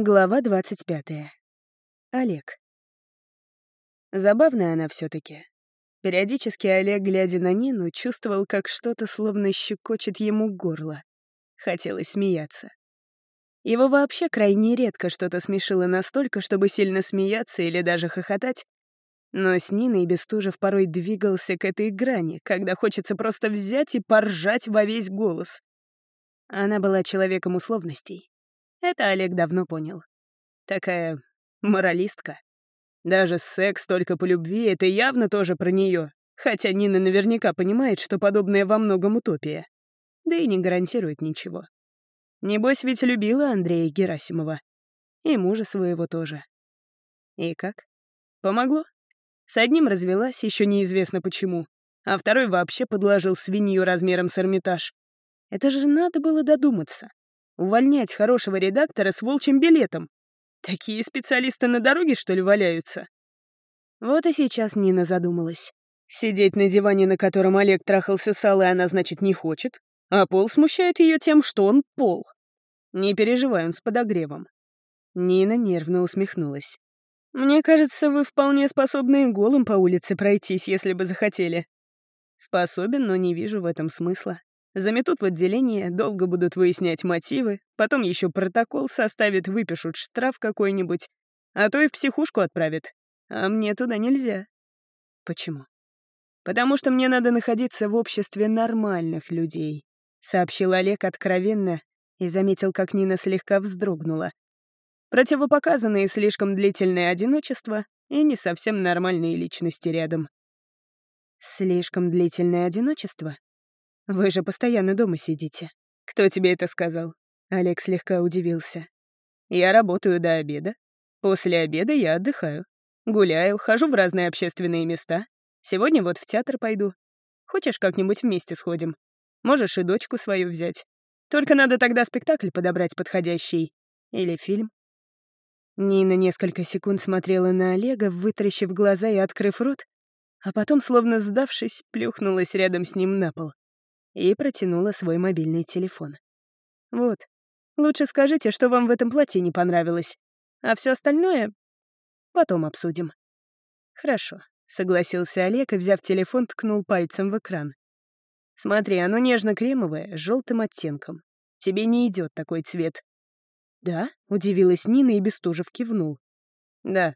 Глава 25. Олег. Забавная она все таки Периодически Олег, глядя на Нину, чувствовал, как что-то словно щекочет ему горло. Хотелось смеяться. Его вообще крайне редко что-то смешило настолько, чтобы сильно смеяться или даже хохотать. Но с Ниной Бестужев порой двигался к этой грани, когда хочется просто взять и поржать во весь голос. Она была человеком условностей. Это Олег давно понял. Такая моралистка. Даже секс только по любви — это явно тоже про нее. Хотя Нина наверняка понимает, что подобное во многом утопия. Да и не гарантирует ничего. Небось ведь любила Андрея Герасимова. И мужа своего тоже. И как? Помогло? С одним развелась, еще неизвестно почему, а второй вообще подложил свинью размером с Эрмитаж. Это же надо было додуматься. Увольнять хорошего редактора с волчьим билетом. Такие специалисты на дороге, что ли, валяются? Вот и сейчас Нина задумалась. Сидеть на диване, на котором Олег трахался с Аллой, она, значит, не хочет, а пол смущает ее тем, что он пол. Не переживай, он с подогревом. Нина нервно усмехнулась. «Мне кажется, вы вполне способны голым по улице пройтись, если бы захотели». «Способен, но не вижу в этом смысла. Заметут в отделение, долго будут выяснять мотивы, потом еще протокол составят, выпишут штраф какой-нибудь, а то и в психушку отправят. А мне туда нельзя. Почему? Потому что мне надо находиться в обществе нормальных людей, сообщил Олег откровенно и заметил, как Нина слегка вздрогнула. Противопоказанное слишком длительное одиночество и не совсем нормальные личности рядом. Слишком длительное одиночество? Вы же постоянно дома сидите. Кто тебе это сказал? Олег слегка удивился. Я работаю до обеда. После обеда я отдыхаю. Гуляю, хожу в разные общественные места. Сегодня вот в театр пойду. Хочешь, как-нибудь вместе сходим? Можешь и дочку свою взять. Только надо тогда спектакль подобрать подходящий. Или фильм. Нина несколько секунд смотрела на Олега, вытаращив глаза и открыв рот, а потом, словно сдавшись, плюхнулась рядом с ним на пол и протянула свой мобильный телефон. «Вот, лучше скажите, что вам в этом платье не понравилось, а все остальное потом обсудим». «Хорошо», — согласился Олег и, взяв телефон, ткнул пальцем в экран. «Смотри, оно нежно-кремовое, с желтым оттенком. Тебе не идет такой цвет». «Да?» — удивилась Нина и Бестужев кивнул. «Да.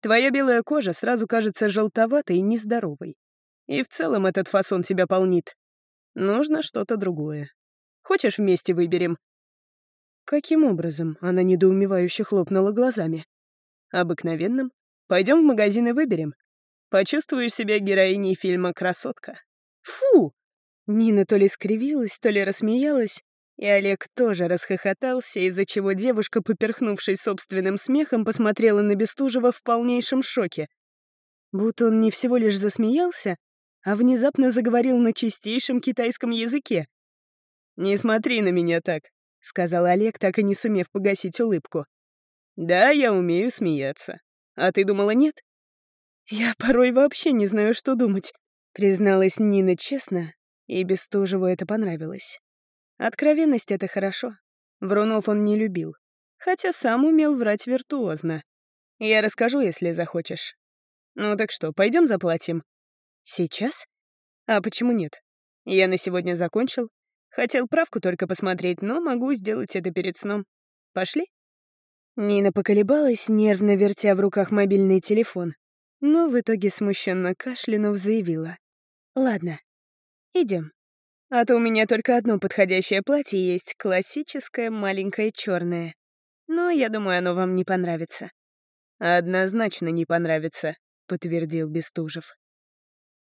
Твоя белая кожа сразу кажется желтоватой и нездоровой. И в целом этот фасон тебя полнит. Нужно что-то другое. Хочешь, вместе выберем?» «Каким образом?» — она недоумевающе хлопнула глазами. «Обыкновенным. Пойдем в магазин и выберем. Почувствуешь себя героиней фильма «Красотка». Фу!» Нина то ли скривилась, то ли рассмеялась, и Олег тоже расхохотался, из-за чего девушка, поперхнувшись собственным смехом, посмотрела на Бестужева в полнейшем шоке. Будто он не всего лишь засмеялся, а внезапно заговорил на чистейшем китайском языке. «Не смотри на меня так», — сказал Олег, так и не сумев погасить улыбку. «Да, я умею смеяться. А ты думала, нет?» «Я порой вообще не знаю, что думать», — призналась Нина честно, и Бестужеву это понравилось. Откровенность — это хорошо. Врунов он не любил, хотя сам умел врать виртуозно. Я расскажу, если захочешь. Ну так что, пойдем заплатим? Сейчас? А почему нет? Я на сегодня закончил. Хотел правку только посмотреть, но могу сделать это перед сном. Пошли? Нина поколебалась, нервно вертя в руках мобильный телефон, но в итоге смущенно кашлянув заявила. «Ладно, идем. А то у меня только одно подходящее платье есть, классическое, маленькое, черное. Но я думаю, оно вам не понравится». «Однозначно не понравится», — подтвердил Бестужев.